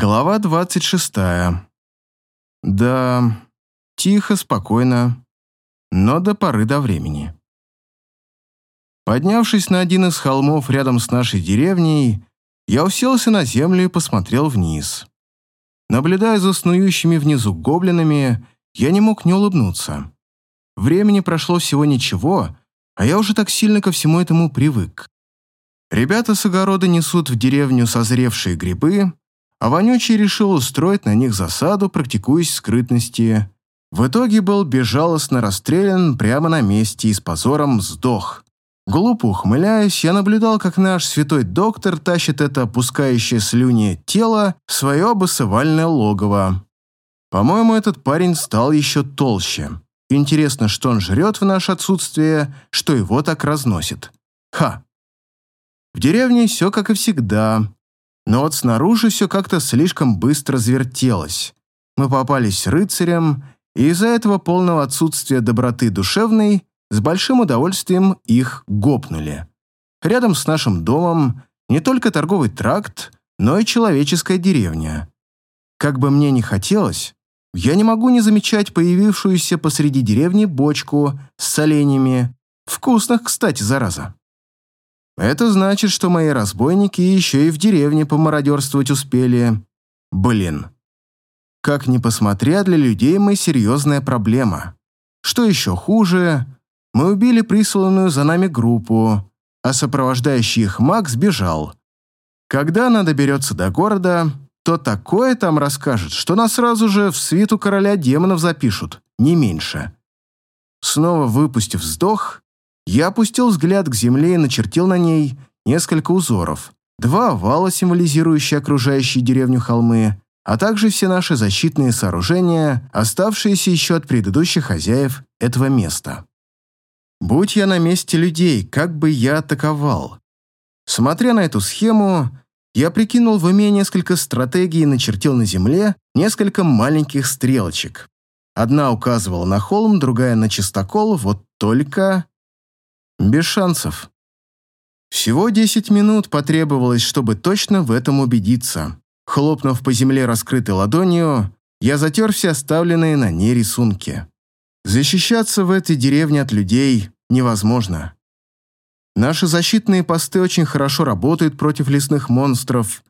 Глава двадцать шестая. Да, тихо, спокойно, но до поры до времени. Поднявшись на один из холмов рядом с нашей деревней, я уселся на землю и посмотрел вниз. Наблюдая за снующими внизу гоблинами, я не мог не улыбнуться. Времени прошло всего ничего, а я уже так сильно ко всему этому привык. Ребята с огорода несут в деревню созревшие грибы, а Вонючий решил устроить на них засаду, практикуясь скрытности. В итоге был безжалостно расстрелян прямо на месте и с позором сдох. Глупо ухмыляясь, я наблюдал, как наш святой доктор тащит это опускающее слюни тело в свое обосывальное логово. По-моему, этот парень стал еще толще. Интересно, что он жрет в наше отсутствие, что его так разносит. Ха! В деревне все как и всегда. Но вот снаружи все как-то слишком быстро завертелось. Мы попались рыцарям, и из-за этого полного отсутствия доброты душевной с большим удовольствием их гопнули. Рядом с нашим домом не только торговый тракт, но и человеческая деревня. Как бы мне ни хотелось, я не могу не замечать появившуюся посреди деревни бочку с соленьями, вкусных, кстати, зараза. Это значит, что мои разбойники еще и в деревне помародерствовать успели. Блин. Как ни посмотря, для людей мы серьезная проблема. Что еще хуже, мы убили присланную за нами группу, а сопровождающий их маг сбежал. Когда она доберется до города, то такое там расскажет, что нас сразу же в свиту короля демонов запишут, не меньше. Снова выпустив вздох, я опустил взгляд к земле и начертил на ней несколько узоров. Два овала, символизирующие окружающие деревню холмы, а также все наши защитные сооружения, оставшиеся еще от предыдущих хозяев этого места. Будь я на месте людей, как бы я атаковал? Смотря на эту схему, я прикинул в уме несколько стратегий и начертил на земле несколько маленьких стрелочек. Одна указывала на холм, другая на чистокол, вот только... Без шансов. Всего 10 минут потребовалось, чтобы точно в этом убедиться. Хлопнув по земле раскрытой ладонью, я затер все оставленные на ней рисунки. Защищаться в этой деревне от людей невозможно. Наши защитные посты очень хорошо работают против лесных монстров.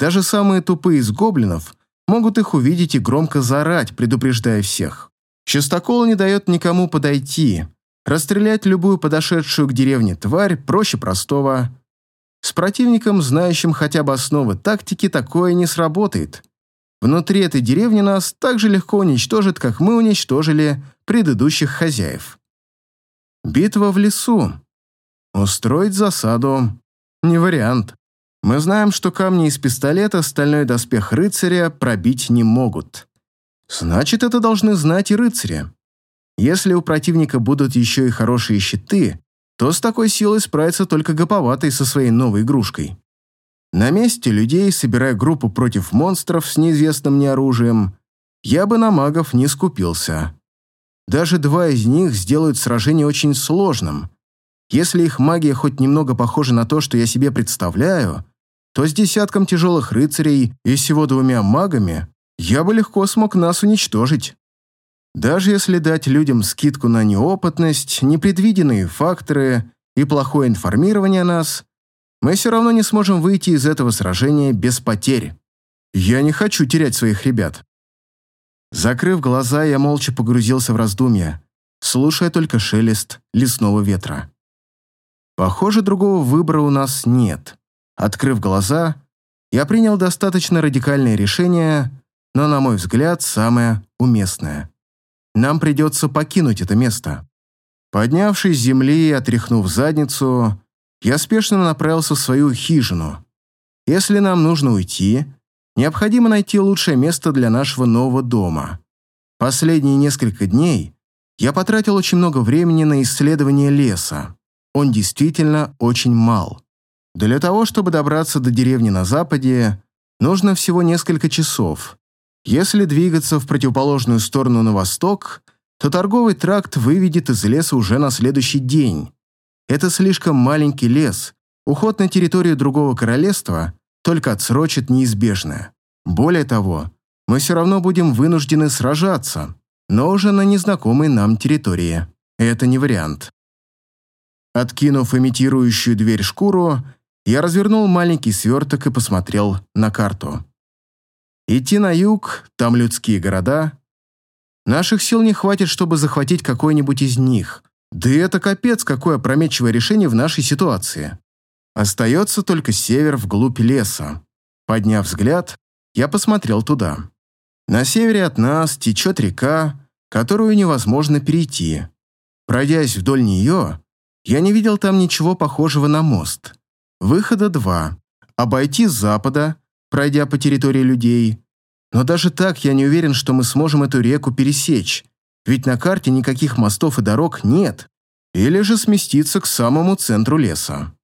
Даже самые тупые из гоблинов могут их увидеть и громко заорать, предупреждая всех. Частокол не дает никому подойти, Расстрелять любую подошедшую к деревне тварь проще простого. С противником, знающим хотя бы основы тактики, такое не сработает. Внутри этой деревни нас так же легко уничтожит, как мы уничтожили предыдущих хозяев. Битва в лесу. Устроить засаду. Не вариант. Мы знаем, что камни из пистолета стальной доспех рыцаря пробить не могут. Значит, это должны знать и рыцари. Если у противника будут еще и хорошие щиты, то с такой силой справится только гоповатый со своей новой игрушкой. На месте людей, собирая группу против монстров с неизвестным мне оружием, я бы на магов не скупился. Даже два из них сделают сражение очень сложным. Если их магия хоть немного похожа на то, что я себе представляю, то с десятком тяжелых рыцарей и всего двумя магами я бы легко смог нас уничтожить. Даже если дать людям скидку на неопытность, непредвиденные факторы и плохое информирование о нас, мы все равно не сможем выйти из этого сражения без потерь. Я не хочу терять своих ребят. Закрыв глаза, я молча погрузился в раздумья, слушая только шелест лесного ветра. Похоже, другого выбора у нас нет. Открыв глаза, я принял достаточно радикальное решение, но, на мой взгляд, самое уместное. Нам придется покинуть это место. Поднявшись с земли и отряхнув задницу, я спешно направился в свою хижину. Если нам нужно уйти, необходимо найти лучшее место для нашего нового дома. Последние несколько дней я потратил очень много времени на исследование леса. Он действительно очень мал. Для того, чтобы добраться до деревни на западе, нужно всего несколько часов, если двигаться в противоположную сторону на восток, то торговый тракт выведет из леса уже на следующий день. Это слишком маленький лес, уход на территорию другого королевства только отсрочит неизбежное. Более того, мы все равно будем вынуждены сражаться, но уже на незнакомой нам территории. Это не вариант. Откинув имитирующую дверь шкуру, я развернул маленький сверток и посмотрел на карту. Идти на юг, там людские города. Наших сил не хватит, чтобы захватить какой-нибудь из них. Да и это капец, какое опрометчивое решение в нашей ситуации. Остается только север вглубь леса. Подняв взгляд, я посмотрел туда. На севере от нас течет река, которую невозможно перейти. Пройдясь вдоль нее, я не видел там ничего похожего на мост. Выхода два. Обойти с запада, пройдя по территории людей. Но даже так я не уверен, что мы сможем эту реку пересечь, ведь на карте никаких мостов и дорог нет. Или же сместиться к самому центру леса.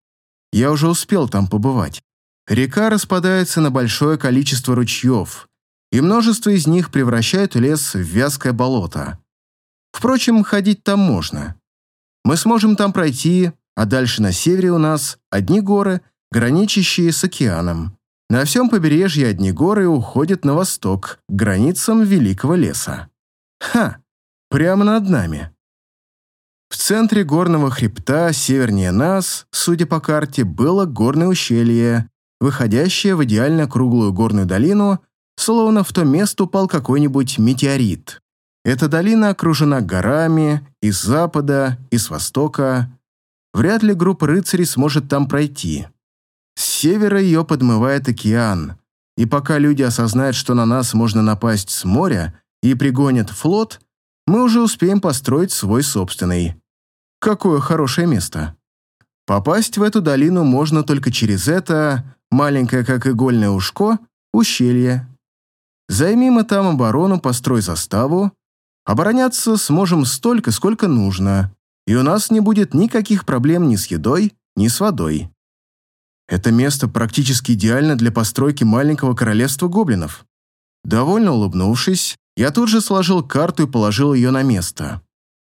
Я уже успел там побывать. Река распадается на большое количество ручьев, и множество из них превращают лес в вязкое болото. Впрочем, ходить там можно. Мы сможем там пройти, а дальше на севере у нас одни горы, граничащие с океаном. На всем побережье одни горы уходят на восток, к границам Великого леса. Ха! Прямо над нами. В центре горного хребта, севернее нас, судя по карте, было горное ущелье, выходящее в идеально круглую горную долину, словно в то место упал какой-нибудь метеорит. Эта долина окружена горами и с запада, и с востока. Вряд ли группа рыцарей сможет там пройти. С севера ее подмывает океан, и пока люди осознают, что на нас можно напасть с моря и пригонят флот, мы уже успеем построить свой собственный. Какое хорошее место. Попасть в эту долину можно только через это, маленькое как игольное ушко, ущелье. Займи мы там оборону, построй заставу, обороняться сможем столько, сколько нужно, и у нас не будет никаких проблем ни с едой, ни с водой. Это место практически идеально для постройки маленького королевства гоблинов. Довольно улыбнувшись, я тут же сложил карту и положил ее на место.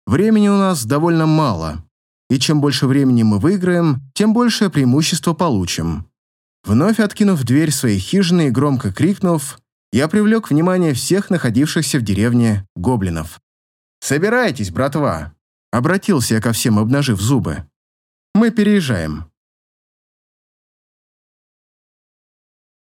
Времени у нас довольно мало, и чем больше времени мы выиграем, тем большее преимущество получим. Вновь откинув дверь своей хижины и громко крикнув, я привлек внимание всех находившихся в деревне гоблинов. «Собирайтесь, братва!» Обратился я ко всем, обнажив зубы. «Мы переезжаем».